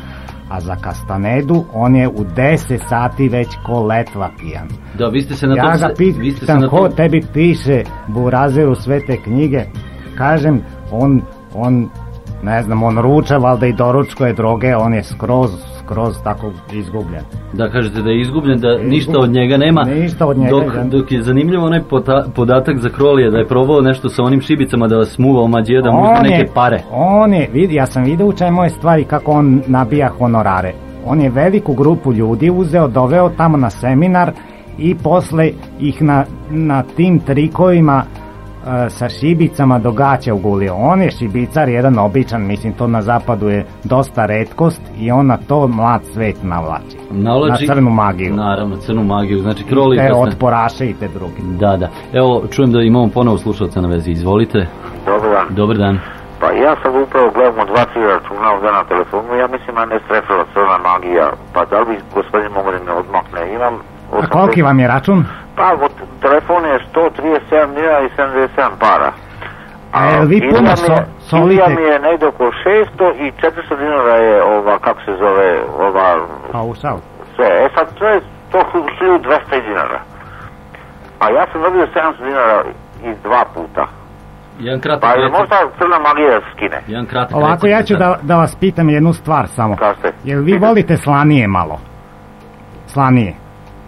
A za Kastanedu on je u 10 sati već ko letva pijan. Da, vi ste se na Ja tom... ga vi ste se na ko tebi piše Burazeru sve te knjige. Kažem, on, on, ne znam, on ruča, valjda i doručkuje droge, on je skroz, skroz tako izgubljen. Da kažete da je izgubljen, da ništa od njega nema. Ništa od njega, Dok, dok je zanimljivo onaj pota- podatak za Krolije, da je probao nešto sa onim šibicama da vas smuvao mađija, da mu uzme neke pare. On je, vidi, ja sam vidio u čemu je stvari kako on nabija honorare. On je veliku grupu ljudi uzeo, doveo tamo na seminar i posle ih na, na tim trikovima sa šibicama do gaća ugulio. On je šibicar jedan običan, mislim to na zapadu je dosta redkost i on na to mlad svet navlači. Navlači, Na crnu magiju. Naravno, crnu magiju. Znači, Kroli... te Kastan- otporaše i te drugi. Da, da. Evo, čujem da imamo ponovo slušalca na vezi. Izvolite. Dobar dan. Dobar dan. Pa ja sam upravo gledam dva tri računa ovdje na telefonu, ja mislim da ne strefila crna magija, pa da li bi gospodin mogu da me odmakne, imam... A koliki vam je račun? Pa, od, telefon je 137 dinara i 77 para. A jel vi puno mi so, je- solite? Mi je negdje oko 600 i 400 dinara je ova, kako se zove, ova, Paušal. sve. E sad, to je to 1200 dinara. A ja sam dobio 700 dinara i dva puta. Jedan kratak Pa je možda crna magija skine. Jedan kratak Ovako, ja ću da, da vas pitam jednu stvar samo. Kažete. Jel vi volite slanije malo? Slanije.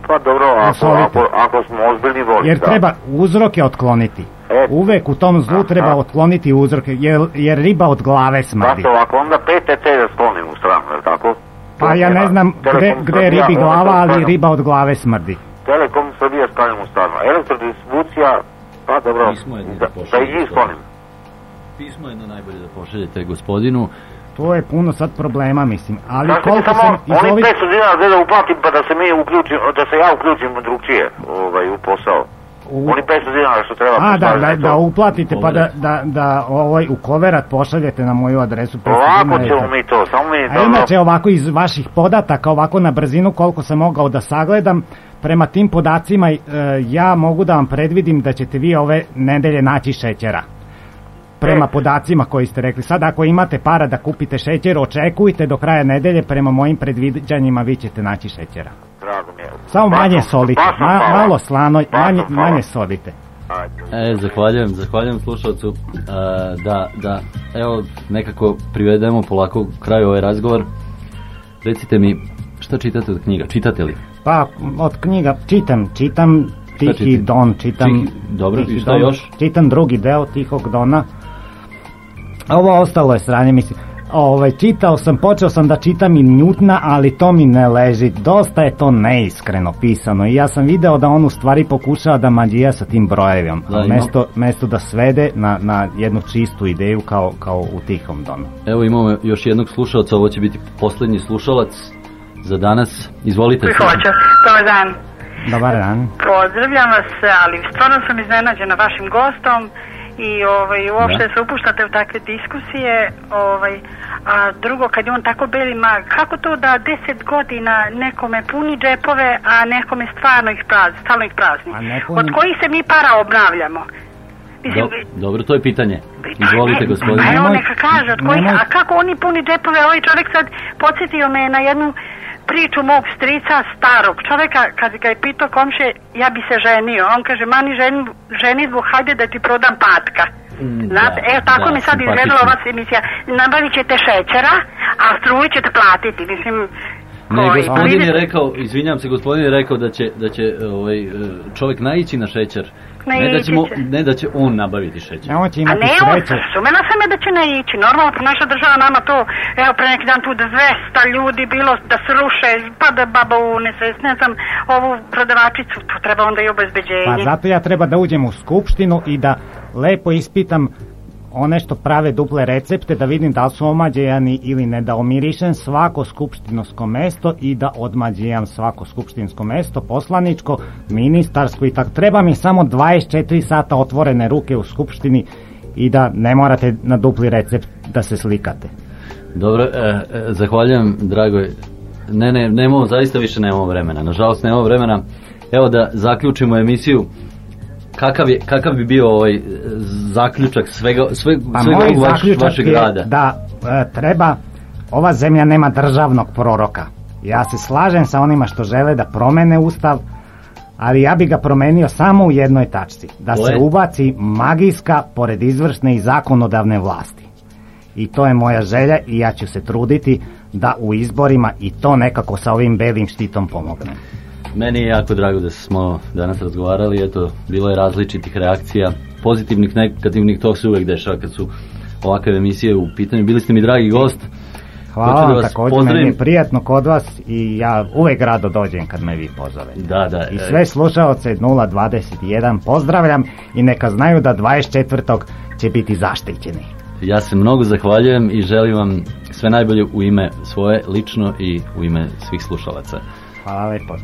Pa dobro, ako, ako, ako smo ozbiljni voli, Jer da. treba uzroke otkloniti. E. Uvek u tom zlu treba otkloniti uzroke, jer, jer riba od glave smrdi. Zato ovako, onda PTT da sklonim u stranu, je tako? Pa ja ne znam gde, gde je ribi je glava, ali riba od glave smrdi. Telekom Srbija sklonim u stranu. Elektrodistribucija, pa dobro, Pismo jedno da, da da i njih sklonim. Pismo je jedno najbolje da pošaljete gospodinu. To je puno sad problema, mislim. Ali Kažete mi koliko samo, sam iz oni ovih... 500 dinara da uplatim pa da se mi uključim, da se ja uključim drugčije ovaj, u posao. U- Oni 500 dinara što treba A, da, da, da uplatite pa da, da, da ovaj, u koverat pošaljete na moju adresu. 500 Ovako ćemo mi to, samo mi... A inače ovako iz vaših podataka, ovako na brzinu koliko sam mogao da sagledam, prema tim podacima e, ja mogu da vam predvidim da ćete vi ove nedelje naći šećera. Prema E. podacima koji ste rekli. Sad ako imate para da kupite šećer, očekujte do kraja nedelje, prema mojim predviđanjima vi ćete naći šećera. Drago mi je. Samo manje solite, ma- malo slano, manje, manje solite. Ajde. E, zahvaljujem, zahvaljujem slušalcu e, da, da, evo, nekako privedemo polako kraju ovaj razgovor. Recite mi, šta čitate od knjiga? Čitate li? Pa, od knjiga čitam, čitam Tihi? Don, čitam... Tihi- dobro, i Tihi šta Don, još? Čitam drugi deo Tihog Dona. A Ovo ostalo je stranje, mislim. Ovaj, čitao sam, počeo sam da čitam i Njutna, ali to mi ne leži. Dosta je to neiskreno pisano i ja sam video da on u stvari pokušava da mađija sa tim brojevima. Da, mesto, mesto da svede na, na jednu čistu ideju kao, kao u Tihom Donu. Evo imamo još jednog slušalca, ovo će biti posljednji slušalac za danas. Izvolite. Hoću. Dobar dan. Dobar dan. Pozdravljam vas, ali stvarno sam iznenađena vašim gostom i ovaj, uopšte Da. se upuštate u takve diskusije. Ovaj, a drugo, kad je on tako beli mag, kako to da deset godina nekome puni džepove, a nekome stvarno ih prazni, stalno ih prazni? Puni- Od kojih se mi para obnavljamo? Mislim, Do- dobro, to je pitanje. Izvolite, gospodine. evo neka kaže, od kojih, nemoj- a kako oni puni džepove, ovaj čovjek sad podsjetio me na jednu priču mog strica starog čovjeka, kad ga je pitao komše, ja bi se ženio, on kaže, mani ženi, ženitbu, hajde da ti prodam patka. Mm, Znate, da, evo tako da, mi sad izgledala ova emisija. Nabavit ćete šećera, a struju ćete platiti. Mislim, Ne, Koji? gospodin je rekao, izvinjam se, gospodin je rekao da će, da će ovaj, čovjek naići na šećer. Ne da, ćemo, će. ne da će on nabaviti šećer. Ne, on će A imati ne, sreće. sumena sam je da će ne ići. Normalno, pa naša država nama to, evo pre neki dan tu 200 ljudi bilo da se ruše, pa da baba unese, ne znam, ovu prodavačicu, tu treba onda i obezbeđenje. Pa zato ja treba da uđem u skupštinu i da lepo ispitam one što prave duple recepte, da vidim da li su omađejani ili ne, da omirišem svako skupštinsko mesto i da odmađijam svako skupštinsko mesto, poslaničko, ministarsko i tako. Treba mi samo 24 sata otvorene ruke u skupštini i da ne morate na dupli recept da se slikate. Dobro, e, e, zahvaljujem, dragoj. Ne, ne, nemamo, zaista više nemamo vremena. Nažalost, nemamo vremena. Evo da zaključimo emisiju. Kakav, je, kakav bi bio ovaj zaključak svega, sve, Pa svega moj vaš, zaključak vašeg je rada? da e, treba, ova zemlja nema državnog proroka. Ja se slažem sa onima što žele da promene ustav, ali ja bi ga promenio samo u jednoj tačci. Da se ubaci magijska pored izvršne i zakonodavne vlasti. I to je moja želja i ja ću se truditi da u izborima i to nekako sa ovim belim štitom pomognem. Meni je jako drago da smo danas razgovarali, eto, bilo je različitih reakcija, pozitivnih, negativnih, to se uvijek dešava kad su ovakve emisije u pitanju. Bili ste mi dragi gost. Hvala da vam vas također, pozdravim. meni je prijatno kod vas i ja uvek rado dođem kad me vi pozovete. Da, da. I e, sve slušaoce 021 pozdravljam i neka znaju da 24. će biti zaštićeni. Ja se mnogo zahvaljujem i želim vam sve najbolje u ime svoje lično i u ime svih slušalaca. Hvala lepo.